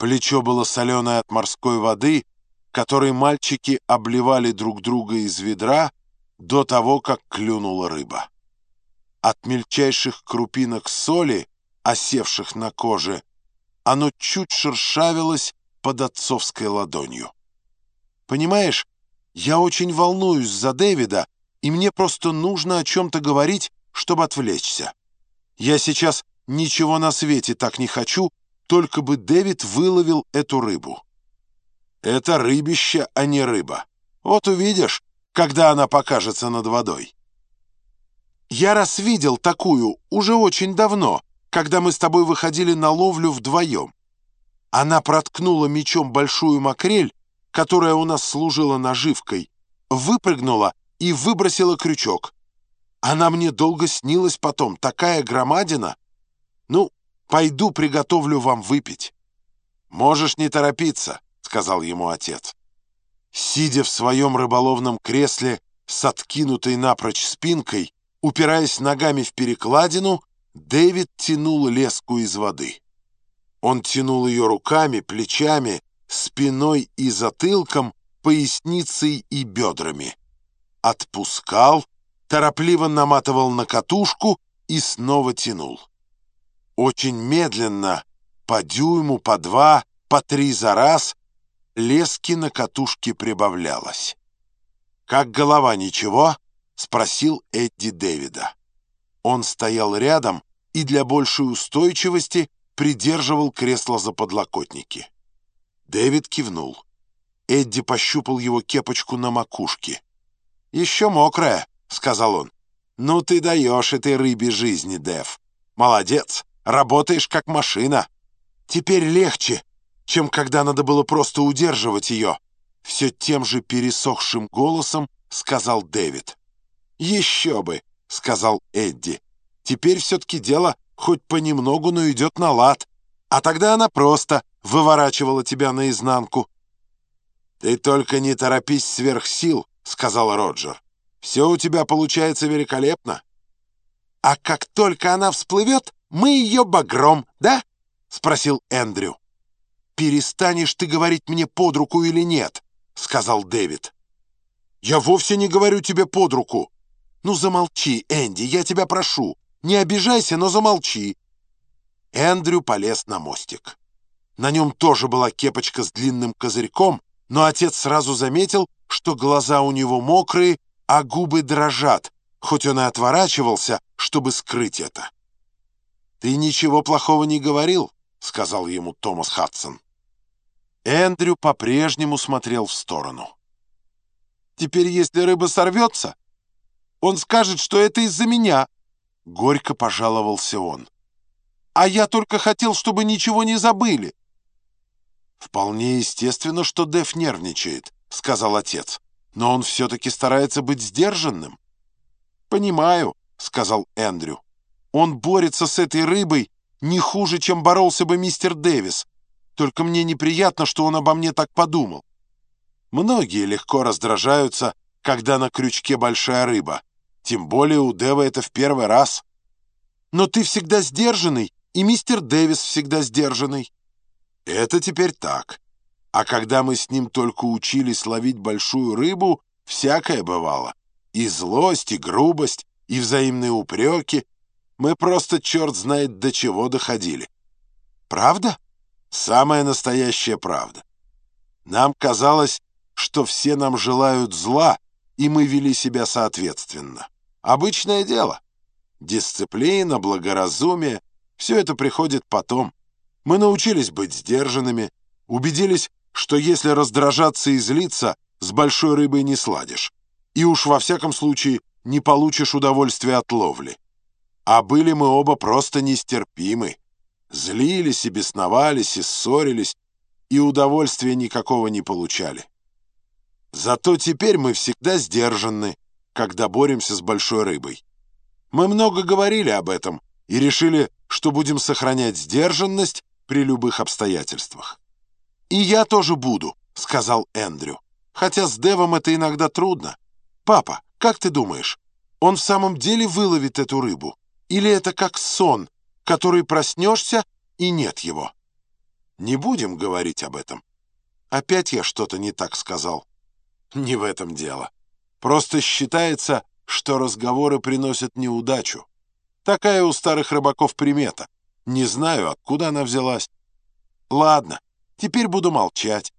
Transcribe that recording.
Плечо было соленое от морской воды, которой мальчики обливали друг друга из ведра до того, как клюнула рыба. От мельчайших крупинок соли, осевших на коже, оно чуть шершавилось под отцовской ладонью. «Понимаешь, я очень волнуюсь за Дэвида, и мне просто нужно о чем-то говорить, чтобы отвлечься. Я сейчас ничего на свете так не хочу, только бы Дэвид выловил эту рыбу. Это рыбище, а не рыба. Вот увидишь, когда она покажется над водой. Я раз видел такую уже очень давно, когда мы с тобой выходили на ловлю вдвоем. Она проткнула мечом большую макрель, которая у нас служила наживкой, выпрыгнула и выбросила крючок. Она мне долго снилась потом, такая громадина. Ну, Пойду приготовлю вам выпить». «Можешь не торопиться», — сказал ему отец. Сидя в своем рыболовном кресле с откинутой напрочь спинкой, упираясь ногами в перекладину, Дэвид тянул леску из воды. Он тянул ее руками, плечами, спиной и затылком, поясницей и бедрами. Отпускал, торопливо наматывал на катушку и снова тянул. Очень медленно, по дюйму, по два, по три за раз, лески на катушке прибавлялось. «Как голова, ничего?» — спросил Эдди Дэвида. Он стоял рядом и для большей устойчивости придерживал кресло за подлокотники. Дэвид кивнул. Эдди пощупал его кепочку на макушке. «Еще мокрая», — сказал он. «Ну ты даешь этой рыбе жизни, Дэв. Молодец. Работаешь как машина. Теперь легче, чем когда надо было просто удерживать ее. Все тем же пересохшим голосом сказал Дэвид. «Еще бы», — сказал Эдди. «Теперь все-таки дело хоть понемногу, но идет на лад. А тогда она просто выворачивала тебя наизнанку». «Ты только не торопись сверх сил», — сказал Роджер. «Все у тебя получается великолепно». «А как только она всплывет, мы ее багром, да?» — спросил Эндрю. «Перестанешь ты говорить мне под руку или нет?» — сказал Дэвид. «Я вовсе не говорю тебе под руку». «Ну замолчи, Энди, я тебя прошу. Не обижайся, но замолчи». Эндрю полез на мостик. На нем тоже была кепочка с длинным козырьком, но отец сразу заметил, что глаза у него мокрые, а губы дрожат, хоть он и отворачивался, чтобы скрыть это. «Ты ничего плохого не говорил», — сказал ему Томас Хадсон. Эндрю по-прежнему смотрел в сторону. «Теперь, если рыба сорвется, он скажет, что это из-за меня», — горько пожаловался он. «А я только хотел, чтобы ничего не забыли». «Вполне естественно, что Дэв нервничает», — сказал отец. «Но он все-таки старается быть сдержанным». «Понимаю», — сказал Эндрю. Он борется с этой рыбой не хуже, чем боролся бы мистер Дэвис. Только мне неприятно, что он обо мне так подумал. Многие легко раздражаются, когда на крючке большая рыба. Тем более у Дэва это в первый раз. Но ты всегда сдержанный, и мистер Дэвис всегда сдержанный. Это теперь так. А когда мы с ним только учились ловить большую рыбу, всякое бывало. И злость, и грубость, и взаимные упреки, мы просто черт знает до чего доходили. Правда? Самая настоящая правда. Нам казалось, что все нам желают зла, и мы вели себя соответственно. Обычное дело. Дисциплина, благоразумие — все это приходит потом. Мы научились быть сдержанными, убедились, что если раздражаться и злиться, с большой рыбой не сладишь. И уж во всяком случае не получишь удовольствия от ловли. А были мы оба просто нестерпимы. Злились и бесновались, и ссорились, и удовольствия никакого не получали. Зато теперь мы всегда сдержаны, когда боремся с большой рыбой. Мы много говорили об этом и решили, что будем сохранять сдержанность при любых обстоятельствах. «И я тоже буду», — сказал Эндрю. «Хотя с Девом это иногда трудно. Папа, как ты думаешь, он в самом деле выловит эту рыбу?» Или это как сон, который проснешься, и нет его? Не будем говорить об этом. Опять я что-то не так сказал. Не в этом дело. Просто считается, что разговоры приносят неудачу. Такая у старых рыбаков примета. Не знаю, откуда она взялась. Ладно, теперь буду молчать.